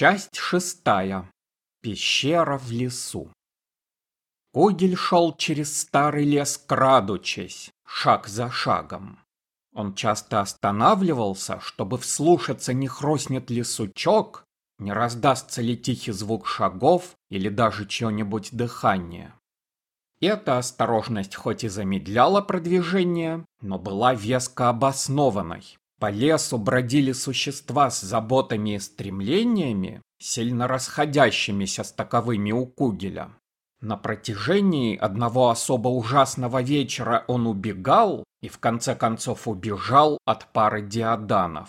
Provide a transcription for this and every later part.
Часть шестая. Пещера в лесу. Кугель шел через старый лес, крадучись, шаг за шагом. Он часто останавливался, чтобы вслушаться, не хрустнет ли сучок, не раздастся ли тихий звук шагов или даже чье-нибудь дыхание. Эта осторожность хоть и замедляла продвижение, но была веско обоснованной. По лесу бродили существа с заботами и стремлениями, сильно расходящимися с таковыми у Кугеля. На протяжении одного особо ужасного вечера он убегал и в конце концов убежал от пары диаданов.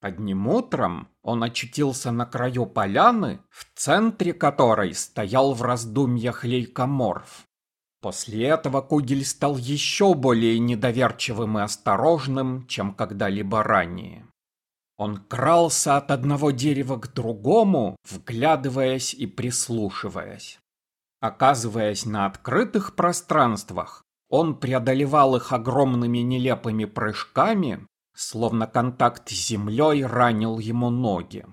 Одним утром он очутился на краю поляны, в центре которой стоял в раздумьях лейкоморф. После этого Кугель стал еще более недоверчивым и осторожным, чем когда-либо ранее. Он крался от одного дерева к другому, вглядываясь и прислушиваясь. Оказываясь на открытых пространствах, он преодолевал их огромными нелепыми прыжками, словно контакт с землей ранил ему ноги.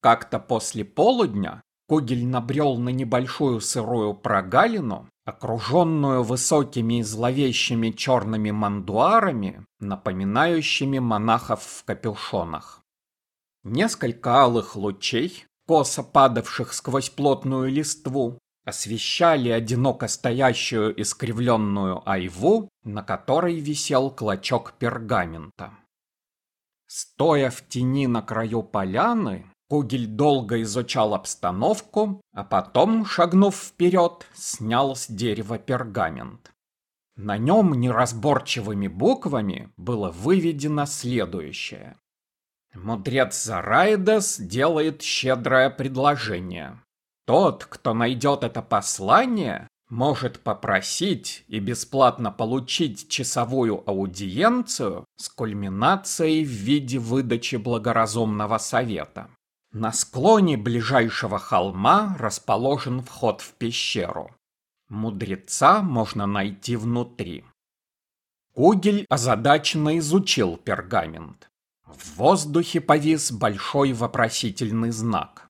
Как-то после полудня Кугель набрел на небольшую сырую прогалину, окруженную высокими и зловещими черными мандуарами, напоминающими монахов в капюшонах. Несколько алых лучей, косо падавших сквозь плотную листву, освещали одиноко стоящую искривленную айву, на которой висел клочок пергамента. Стоя в тени на краю поляны, Кугель долго изучал обстановку, а потом, шагнув вперед, снял с дерева пергамент. На нем неразборчивыми буквами было выведено следующее. Мудрец Зараидес делает щедрое предложение. Тот, кто найдет это послание, может попросить и бесплатно получить часовую аудиенцию с кульминацией в виде выдачи благоразумного совета. На склоне ближайшего холма расположен вход в пещеру. Мудреца можно найти внутри. Кугель озадаченно изучил пергамент. В воздухе повис большой вопросительный знак.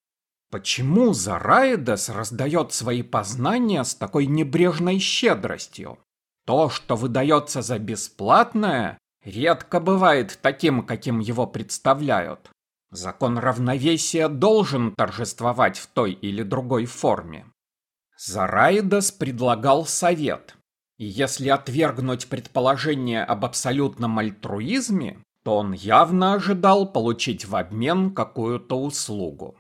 Почему Зараидес раздает свои познания с такой небрежной щедростью? То, что выдается за бесплатное, редко бывает таким, каким его представляют. Закон равновесия должен торжествовать в той или другой форме. Зараидас предлагал совет. И если отвергнуть предположение об абсолютном альтруизме, то он явно ожидал получить в обмен какую-то услугу.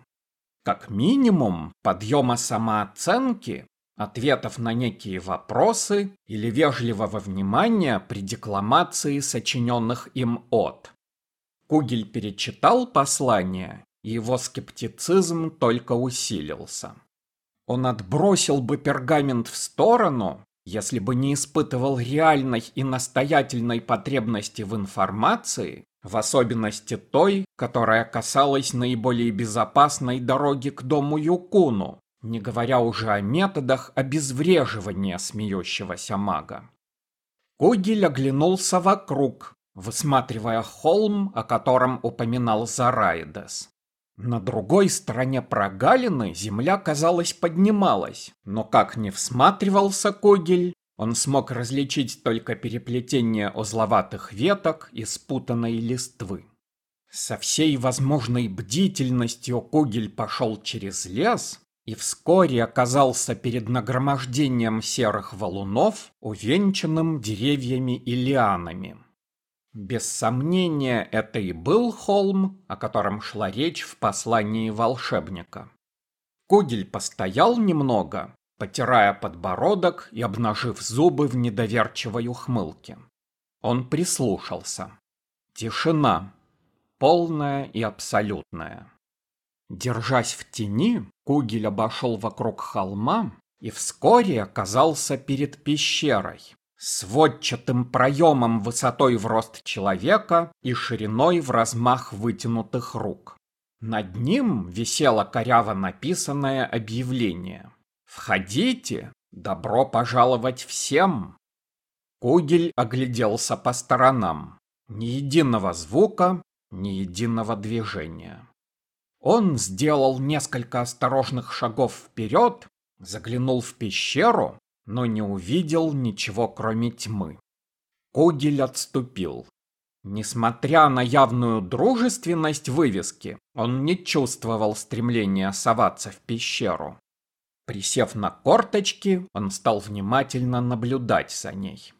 Как минимум, подъема самооценки, ответов на некие вопросы или вежливого внимания при декламации сочиненных им от. Кугель перечитал послание, и его скептицизм только усилился. Он отбросил бы пергамент в сторону, если бы не испытывал реальной и настоятельной потребности в информации, в особенности той, которая касалась наиболее безопасной дороги к дому Юкуну, не говоря уже о методах обезвреживания смеющегося мага. Кугель оглянулся вокруг, высматривая холм, о котором упоминал Зарайдес. На другой стороне прогалины земля, казалось, поднималась, но как ни всматривался Когель, он смог различить только переплетение узловатых веток и спутанной листвы. Со всей возможной бдительностью Кугель пошел через лес и вскоре оказался перед нагромождением серых валунов, увенчанным деревьями и лианами. Без сомнения, это и был холм, о котором шла речь в послании волшебника. Кугель постоял немного, потирая подбородок и обнажив зубы в недоверчивой ухмылке. Он прислушался. Тишина. Полная и абсолютная. Держась в тени, Кугель обошел вокруг холма и вскоре оказался перед пещерой, сводчатым проемом высотой в рост человека и шириной в размах вытянутых рук. Над ним висело коряво написанное объявление. «Входите! Добро пожаловать всем!» Кугель огляделся по сторонам. Ни единого звука, ни единого движения. Он сделал несколько осторожных шагов вперед, заглянул в пещеру, но не увидел ничего, кроме тьмы. Кугель отступил. Несмотря на явную дружественность вывески, он не чувствовал стремления соваться в пещеру. Присев на корточки, он стал внимательно наблюдать за ней.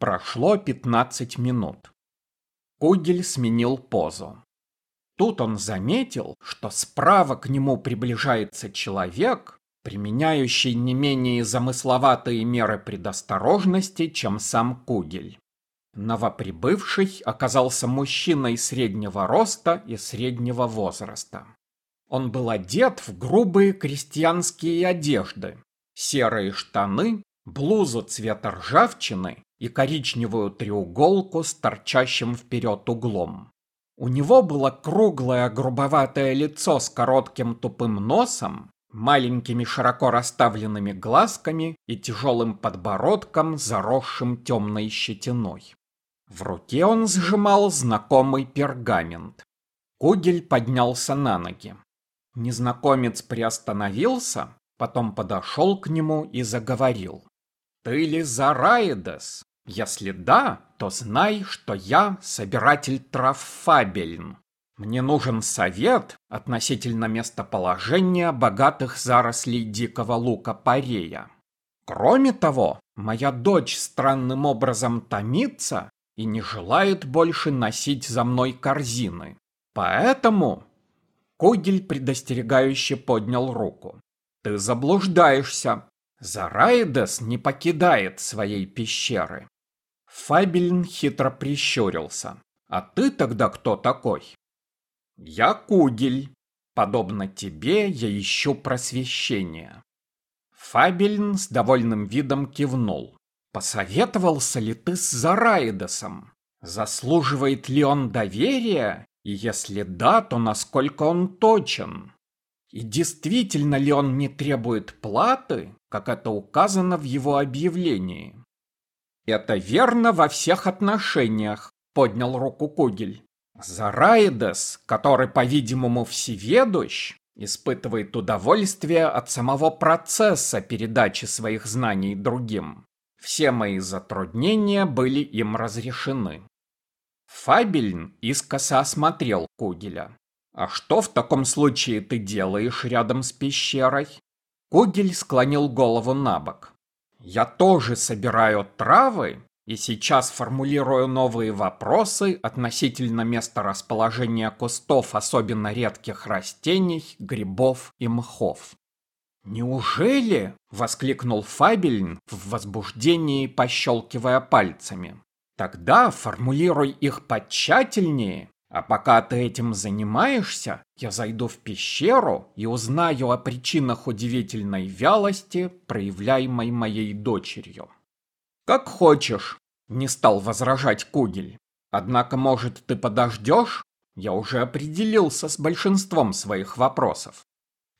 Прошло 15 минут. Кугель сменил позу. Тут он заметил, что справа к нему приближается человек, применяющий не менее замысловатые меры предосторожности, чем сам Кугель. Новоприбывший оказался мужчиной среднего роста и среднего возраста. Он был одет в грубые крестьянские одежды, серые штаны, блузу цвета ржавчины и коричневую треуголку с торчащим вперед углом. У него было круглое грубоватое лицо с коротким тупым носом, маленькими широко расставленными глазками и тяжелым подбородком, заросшим темной щетиной. В руке он сжимал знакомый пергамент. Кугель поднялся на ноги. Незнакомец приостановился, потом подошел к нему и заговорил. «Ты ли Зараидес? Если да, то знай, что я собиратель трав Фабельн. Мне нужен совет относительно местоположения богатых зарослей дикого лука парея. Кроме того, моя дочь странным образом томится и не желает больше носить за мной корзины. Поэтому Когель предостерегающе поднял руку. Ты заблуждаешься. Зараидес не покидает своей пещеры. Фабельн хитро прищурился. «А ты тогда кто такой?» «Я Кугель. Подобно тебе я ищу просвещение». Фабельн с довольным видом кивнул. «Посоветовался ли ты с Зараидосом? Заслуживает ли он доверия? И если да, то насколько он точен? И действительно ли он не требует платы, как это указано в его объявлении?» «Это верно во всех отношениях», — поднял руку Кугель. Зараидес, который, по-видимому, всеведущ, испытывает удовольствие от самого процесса передачи своих знаний другим. Все мои затруднения были им разрешены. Фабельн искоса осмотрел Кугеля. «А что в таком случае ты делаешь рядом с пещерой?» Кугель склонил голову на бок. Я тоже собираю травы и сейчас формулирую новые вопросы относительно места расположения кустов особенно редких растений, грибов и мхов. «Неужели?» — воскликнул Фабельн в возбуждении, пощелкивая пальцами. «Тогда формулируй их потщательнее а пока ты этим занимаешься, я зайду в пещеру и узнаю о причинах удивительной вялости, проявляемой моей дочерью. Как хочешь, не стал возражать Кугель. Однако, может, ты подождешь? Я уже определился с большинством своих вопросов.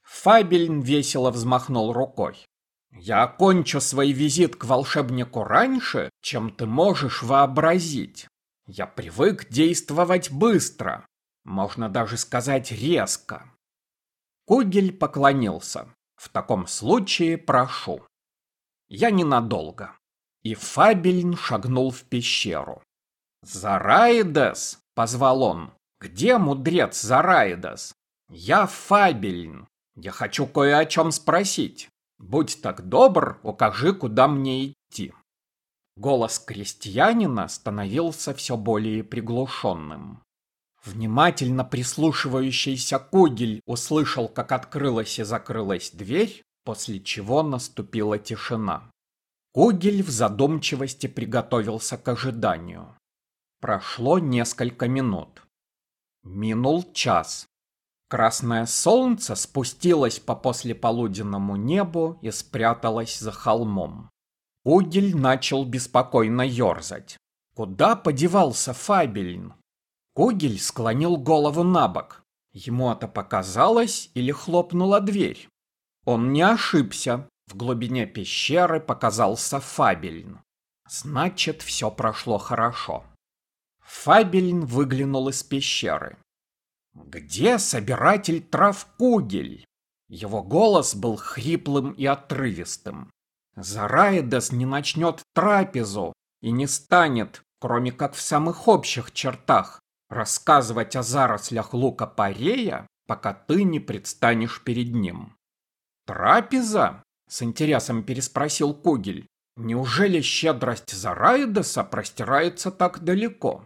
Фабельн весело взмахнул рукой. Я окончу свой визит к волшебнику раньше, чем ты можешь вообразить. Я привык действовать быстро, можно даже сказать резко. Кугель поклонился. В таком случае прошу. Я ненадолго. И Фабельн шагнул в пещеру. «Зараидес!» — позвал он. «Где мудрец Зараидес?» «Я Фабельн. Я хочу кое о чем спросить. Будь так добр, укажи, куда мне идти». Голос крестьянина становился все более приглушенным. Внимательно прислушивающийся Кугель услышал, как открылась и закрылась дверь, после чего наступила тишина. Кугель в задумчивости приготовился к ожиданию. Прошло несколько минут. Минул час. Красное солнце спустилось по послеполуденному небу и спряталось за холмом. Угель начал беспокойно ерзать. Куда подевался Фабельн? Кугель склонил голову на бок. Ему это показалось или хлопнула дверь? Он не ошибся. В глубине пещеры показался Фабельн. Значит, все прошло хорошо. Фабельн выглянул из пещеры. Где собиратель трав Кугель? Его голос был хриплым и отрывистым. Зараидес не начнет трапезу и не станет, кроме как в самых общих чертах, рассказывать о зарослях лука-порея, пока ты не предстанешь перед ним. «Трапеза?» — с интересом переспросил Кугель. «Неужели щедрость Зараидеса простирается так далеко?»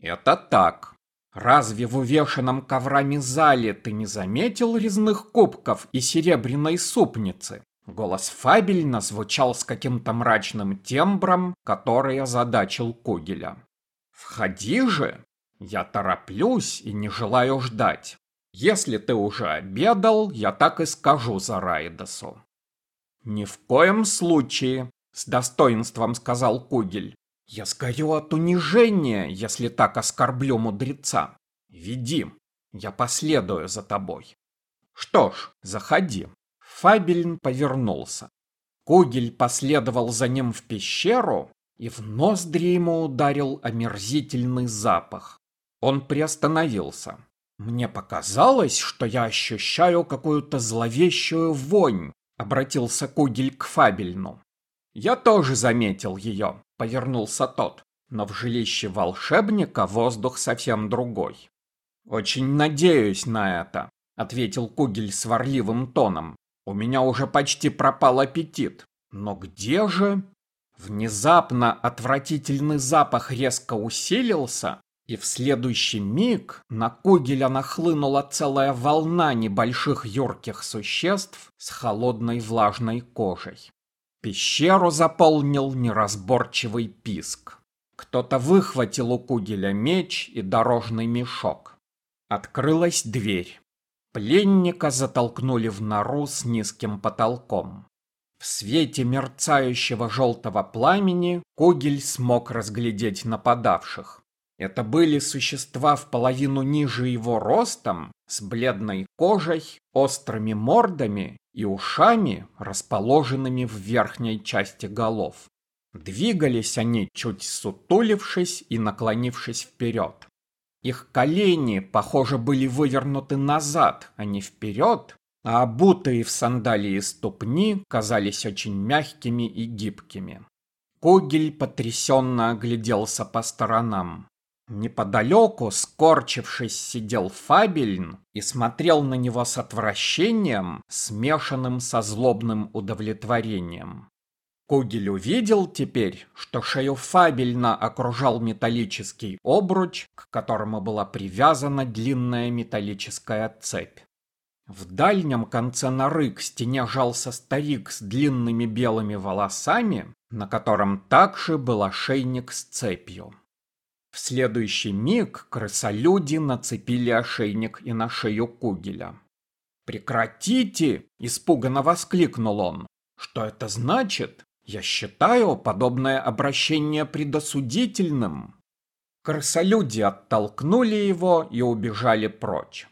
«Это так. Разве в увешанном коврами зале ты не заметил резных кубков и серебряной супницы?» Голос Фабельна звучал с каким-то мрачным тембром, который озадачил Кугеля. «Входи же! Я тороплюсь и не желаю ждать. Если ты уже обедал, я так и скажу за Райдасу». «Ни в коем случае», — с достоинством сказал Кугель. «Я сгорю от унижения, если так оскорблю мудреца. Веди, я последую за тобой». «Что ж, заходи». Фабельн повернулся. Кугель последовал за ним в пещеру, и в ноздри ему ударил омерзительный запах. Он приостановился. «Мне показалось, что я ощущаю какую-то зловещую вонь», — обратился Кугель к Фабельну. «Я тоже заметил ее», — повернулся тот. «Но в жилище волшебника воздух совсем другой». «Очень надеюсь на это», — ответил Кугель сварливым тоном. У меня уже почти пропал аппетит. Но где же? Внезапно отвратительный запах резко усилился, и в следующий миг на Кугеля нахлынула целая волна небольших юрких существ с холодной влажной кожей. Пещеру заполнил неразборчивый писк. Кто-то выхватил у Кугеля меч и дорожный мешок. Открылась дверь. Пленника затолкнули в нору с низким потолком. В свете мерцающего желтого пламени Когель смог разглядеть нападавших. Это были существа в половину ниже его ростом, с бледной кожей, острыми мордами и ушами, расположенными в верхней части голов. Двигались они, чуть сутулившись и наклонившись вперед. Их колени, похоже, были вывернуты назад, а не вперед, а обутые в сандалии ступни казались очень мягкими и гибкими. Когель потрясенно огляделся по сторонам. Неподалеку, скорчившись, сидел Фабельн и смотрел на него с отвращением, смешанным со злобным удовлетворением. Кугель увидел теперь, что шею фабельно окружал металлический обруч, к которому была привязана длинная металлическая цепь. В дальнем конце норы к стене жался старик с длинными белыми волосами, на котором также был ошейник с цепью. В следующий миг крысолюди нацепили ошейник и на шею Кугеля. «Прекратите!» – испуганно воскликнул он. «Что это значит?» Я считаю подобное обращение предосудительным. Крысолюди оттолкнули его и убежали прочь.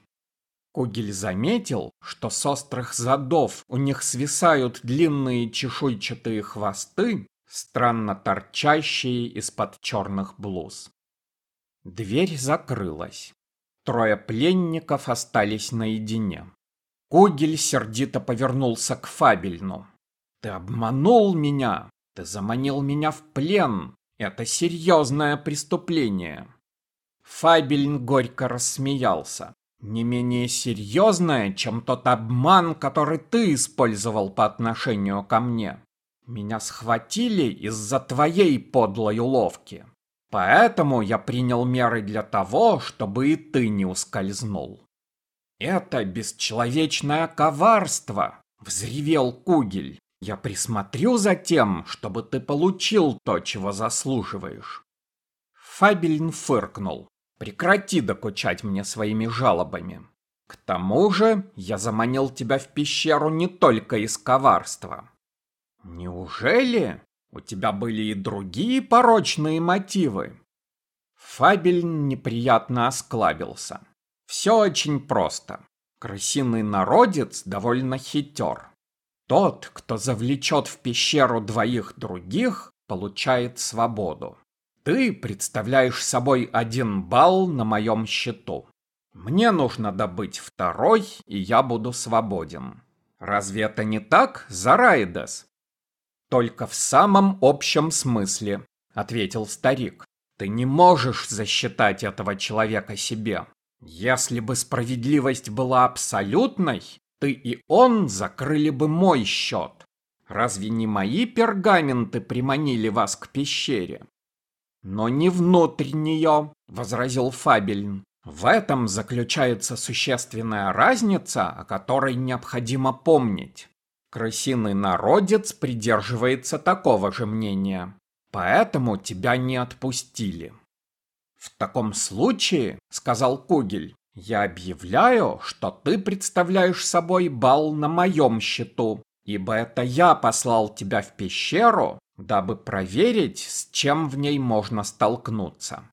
Кугель заметил, что с острых задов у них свисают длинные чешуйчатые хвосты, странно торчащие из-под черных блуз. Дверь закрылась. Трое пленников остались наедине. Кугель сердито повернулся к Фабельну. Ты обманул меня, ты заманил меня в плен. Это серьезное преступление. Фабельн горько рассмеялся. Не менее серьезное, чем тот обман, который ты использовал по отношению ко мне. Меня схватили из-за твоей подлой уловки. Поэтому я принял меры для того, чтобы и ты не ускользнул. Это бесчеловечное коварство, взревел Кугель. Я присмотрю за тем, чтобы ты получил то, чего заслуживаешь. Фабельн фыркнул. Прекрати докучать мне своими жалобами. К тому же я заманил тебя в пещеру не только из коварства. Неужели у тебя были и другие порочные мотивы? Фабельн неприятно осклабился. Все очень просто. Крысиный народец довольно хитер. Тот, кто завлечет в пещеру двоих других, получает свободу. Ты представляешь собой один балл на моем счету. Мне нужно добыть второй, и я буду свободен. Разве это не так, Зараидес? Только в самом общем смысле, ответил старик. Ты не можешь засчитать этого человека себе. Если бы справедливость была абсолютной, ты и он закрыли бы мой счет. Разве не мои пергаменты приманили вас к пещере? Но не внутрь нее, возразил Фабельн. В этом заключается существенная разница, о которой необходимо помнить. Крысиный народец придерживается такого же мнения. Поэтому тебя не отпустили. В таком случае, сказал Кугель, я объявляю, что ты представляешь собой бал на моем счету, ибо это я послал тебя в пещеру, дабы проверить, с чем в ней можно столкнуться.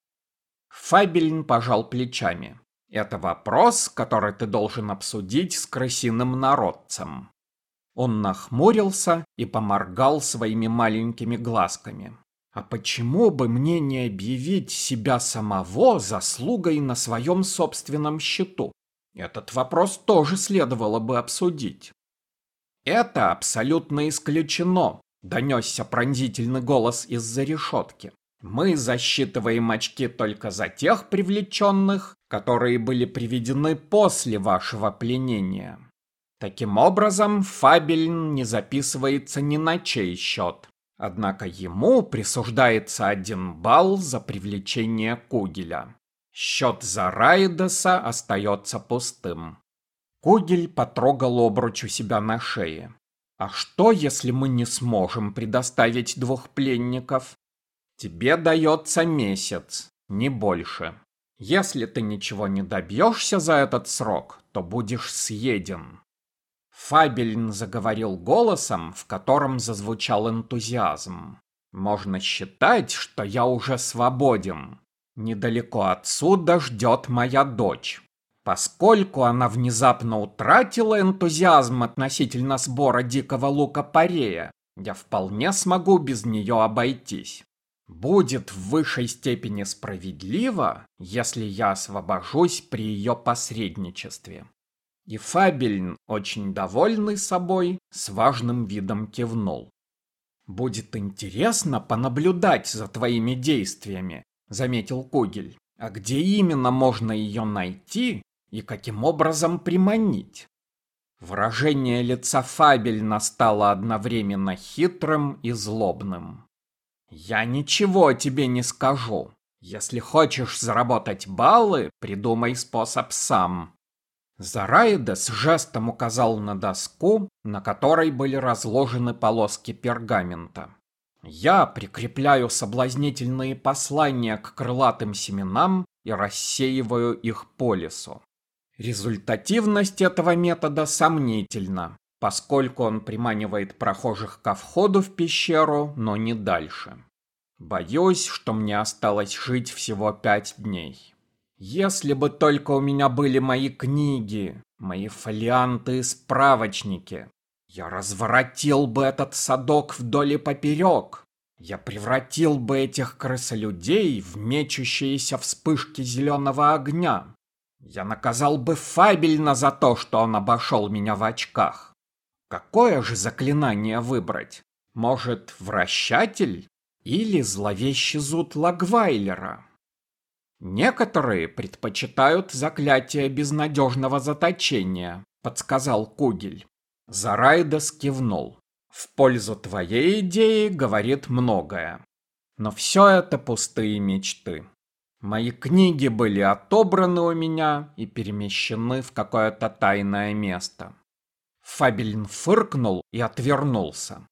Фабельн пожал плечами. Это вопрос, который ты должен обсудить с крысиным народцем. Он нахмурился и поморгал своими маленькими глазками. А почему бы мне не объявить себя самого заслугой на своем собственном счету? Этот вопрос тоже следовало бы обсудить. Это абсолютно исключено, донесся пронзительный голос из-за решетки. Мы засчитываем очки только за тех привлеченных, которые были приведены после вашего пленения. Таким образом, Фабельн не записывается ни на чей счет. Однако ему присуждается один балл за привлечение Кугеля. Счет за Райдеса остается пустым. Кугель потрогал обруч у себя на шее. А что, если мы не сможем предоставить двух пленников? Тебе дается месяц, не больше. Если ты ничего не добьешься за этот срок, то будешь съеден. Фабельн заговорил голосом, в котором зазвучал энтузиазм. Можно считать, что я уже свободен. Недалеко отсюда ждет моя дочь. Поскольку она внезапно утратила энтузиазм относительно сбора дикого лука парея, я вполне смогу без нее обойтись. Будет в высшей степени справедливо, если я освобожусь при ее посредничестве. И Фабельн, очень довольный собой, с важным видом кивнул. «Будет интересно понаблюдать за твоими действиями», — заметил Кугель. «А где именно можно ее найти и каким образом приманить?» Выражение лица Фабельна стало одновременно хитрым и злобным. «Я ничего тебе не скажу. Если хочешь заработать баллы, придумай способ сам. Зараидес жестом указал на доску, на которой были разложены полоски пергамента. Я прикрепляю соблазнительные послания к крылатым семенам и рассеиваю их по лесу. Результативность этого метода сомнительна, поскольку он приманивает прохожих ко входу в пещеру, но не дальше. Боюсь, что мне осталось жить всего пять дней. Если бы только у меня были мои книги, мои фолианты и справочники, я разворотил бы этот садок вдоль и поперек. Я превратил бы этих крысолюдей в мечущиеся вспышки зеленого огня. Я наказал бы Фабельна за то, что он обошел меня в очках. Какое же заклинание выбрать? Может, вращатель? Или зловещий зуд Лагвайлера? Некоторые предпочитают заклятие безнадежного заточения, подсказал Кугель. Зарайдас кивнул. В пользу твоей идеи говорит многое. Но все это пустые мечты. Мои книги были отобраны у меня и перемещены в какое-то тайное место. Фабельн фыркнул и отвернулся.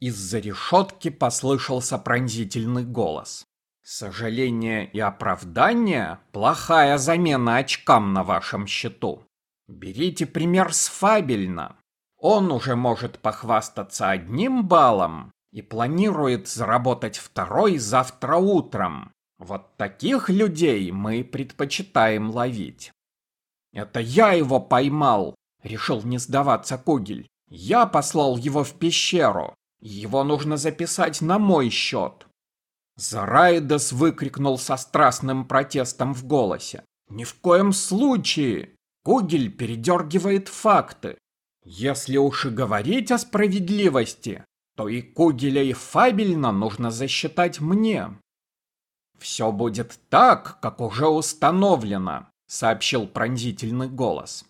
Из-за решетки послышался пронзительный голос. Сожаление и оправдание – плохая замена очкам на вашем счету. Берите пример с Фабельна. Он уже может похвастаться одним баллом и планирует заработать второй завтра утром. Вот таких людей мы предпочитаем ловить. Это я его поймал, решил не сдаваться Кугель. Я послал его в пещеру. Его нужно записать на мой счет. Зарайдас выкрикнул со страстным протестом в голосе. Ни в коем случае. Кугель передергивает факты. Если уж и говорить о справедливости, то и Кугеля, и Фабельна нужно засчитать мне. «Все будет так, как уже установлено», — сообщил пронзительный голос.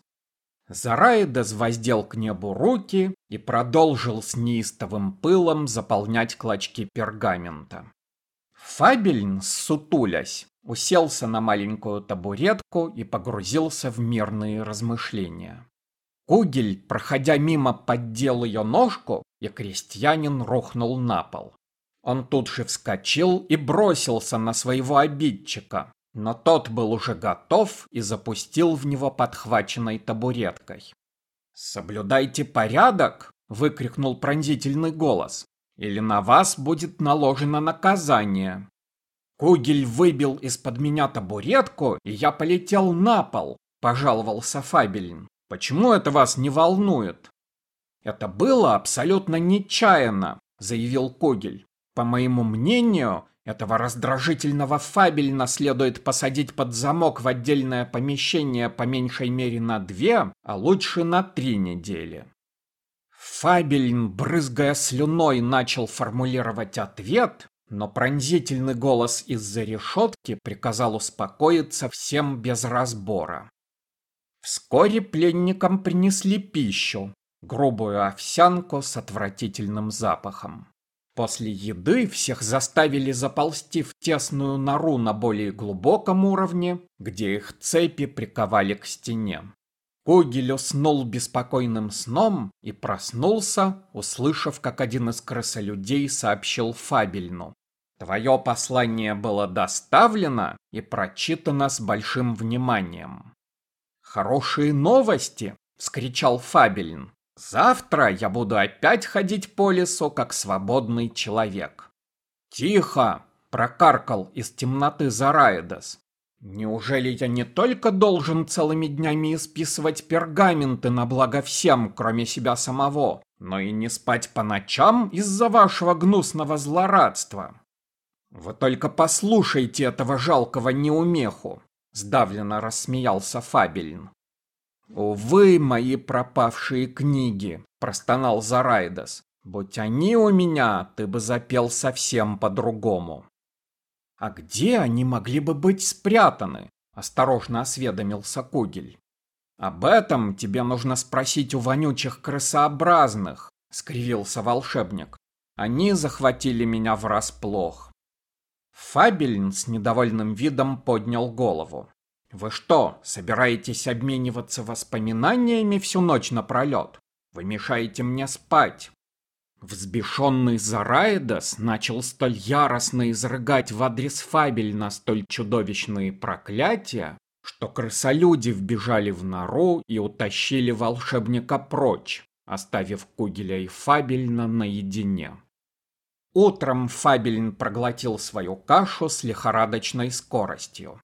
Зараидес воздел к небу руки и продолжил с неистовым пылом заполнять клочки пергамента. Фабельн, сутулясь, уселся на маленькую табуретку и погрузился в мирные размышления. Кугель, проходя мимо, поддел ее ножку, и крестьянин рухнул на пол. Он тут же вскочил и бросился на своего обидчика, но тот был уже готов и запустил в него подхваченной табуреткой. «Соблюдайте порядок!» — выкрикнул пронзительный голос. «Или на вас будет наложено наказание!» Кугель выбил из-под меня табуретку, и я полетел на пол, пожаловался Фабельн. Почему это вас не волнует? Это было абсолютно нечаянно, заявил Когель. По моему мнению, этого раздражительного Фабельна следует посадить под замок в отдельное помещение по меньшей мере на две, а лучше на три недели. Фабельн, брызгая слюной, начал формулировать ответ, но пронзительный голос из-за решетки приказал успокоиться всем без разбора. Вскоре пленникам принесли пищу, грубую овсянку с отвратительным запахом. После еды всех заставили заползти в тесную нору на более глубоком уровне, где их цепи приковали к стене. Кугель уснул беспокойным сном и проснулся, услышав, как один из крысолюдей сообщил Фабельну. «Твое послание было доставлено и прочитано с большим вниманием». «Хорошие новости!» — вскричал Фабельн. Завтра я буду опять ходить по лесу, как свободный человек. Тихо! Прокаркал из темноты Зараидас. Неужели я не только должен целыми днями исписывать пергаменты на благо всем, кроме себя самого, но и не спать по ночам из-за вашего гнусного злорадства? Вы только послушайте этого жалкого неумеху, сдавленно рассмеялся Фабельн. «Увы, мои пропавшие книги», — простонал Зарайдас. «Будь они у меня, ты бы запел совсем по-другому». «А где они могли бы быть спрятаны?» — осторожно осведомился Кугель. «Об этом тебе нужно спросить у вонючих крысообразных», — скривился волшебник. «Они захватили меня врасплох». Фабельн с недовольным видом поднял голову. Вы что, собираетесь обмениваться воспоминаниями всю ночь напролет? Вы мешаете мне спать. Взбешенный Зараидас начал столь яростно изрыгать в адрес Фабель на столь чудовищные проклятия, что крысолюди вбежали в нору и утащили волшебника прочь, оставив Кугеля и Фабельна наедине. Утром Фабельн проглотил свою кашу с лихорадочной скоростью.